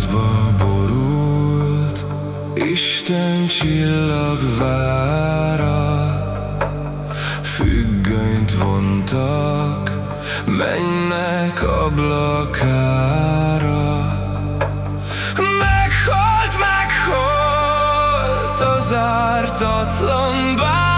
lázba borult Isten csillagvára Függönyt vontak Mennek ablakára. Meghalt, meghalt az ártatlan bár.